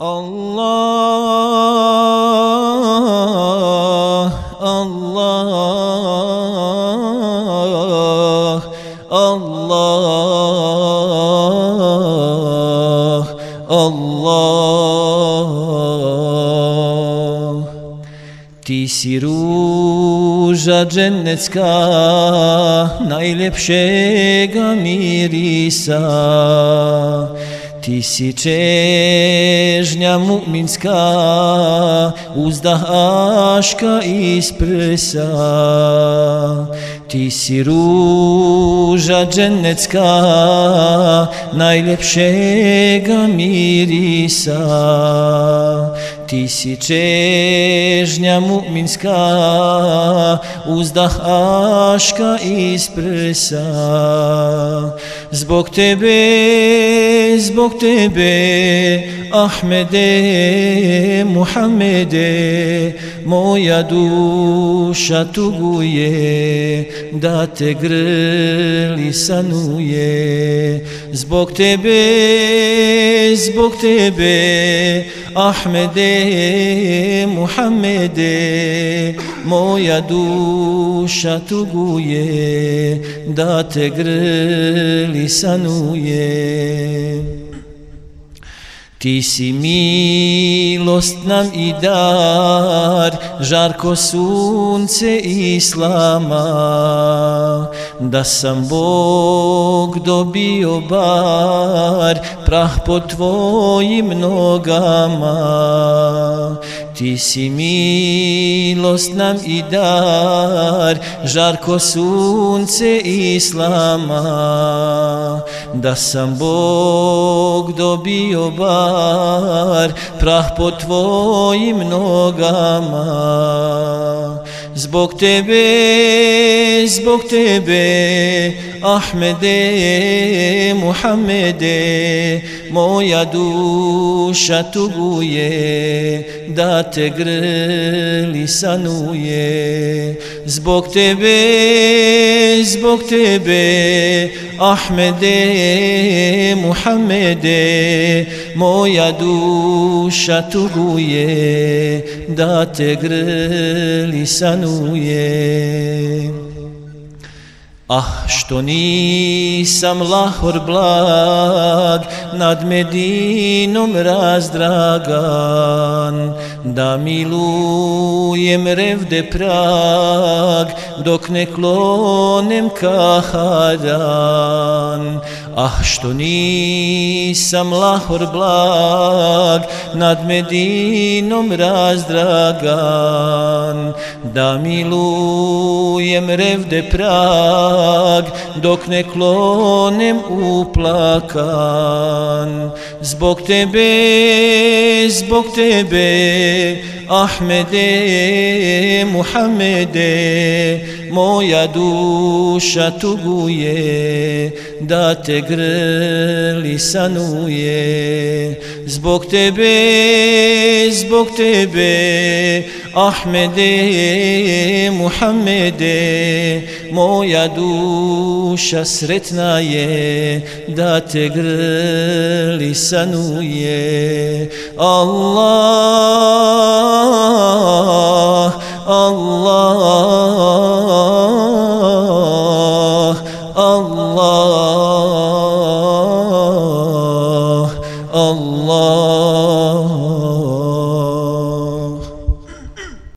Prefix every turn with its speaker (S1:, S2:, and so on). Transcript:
S1: Allah, Allah, Allah, Allah. Ti si ruža dženecka, najljepšega mirisa, Ti si čežnja mu'minska, uzdah aška iz prsa. Ti si ruža dženecka, najljepšega mirisa. Ti si čežnja mu'minska, uzdah aška iz prsa. Zbog tebe, zbog tebe, Ahmede, Muhammede, moja duša tuguje, da te grli sanuje. Zbog tebe, zbog tebe, Ahmede, Muhammede, moja duša tuguje, da te grli sanuje. Ti si milost nam i dar, žarko sunce islama, da sam Bog dobio bar, prah po tvojim nogama. Ti si milost nam i dar, žarko sunce islama, da sam Bog dobio bar, prah po tvojim nogama. Zbog tebe, zbog tebe, Ahmede, Muhammede, moja duša tuguje, da te grli sanuje. Zbog tebe, zbog tebe, Ahmede, Muhammede, moja duša tuguje, da te grli sanuje. Ah, što nisam lahor blag, nad Medinom razdragan, da milujem revde prag, dok ne klonem kahadan. Ah, što nisam lahor blag, nad Medinom razdragan, da milujem revde prag, dok ne klonem uplakan. Zbog tebe, zbog tebe, Ahmede, Muhammede, moja duša tuguje, da te grli sanuje. Zbog tebe, zbog tebe, Ahmedi, Muhammedi, moja duša sretna je da te grli sanuje. Allah, Allah, Allah, Allah.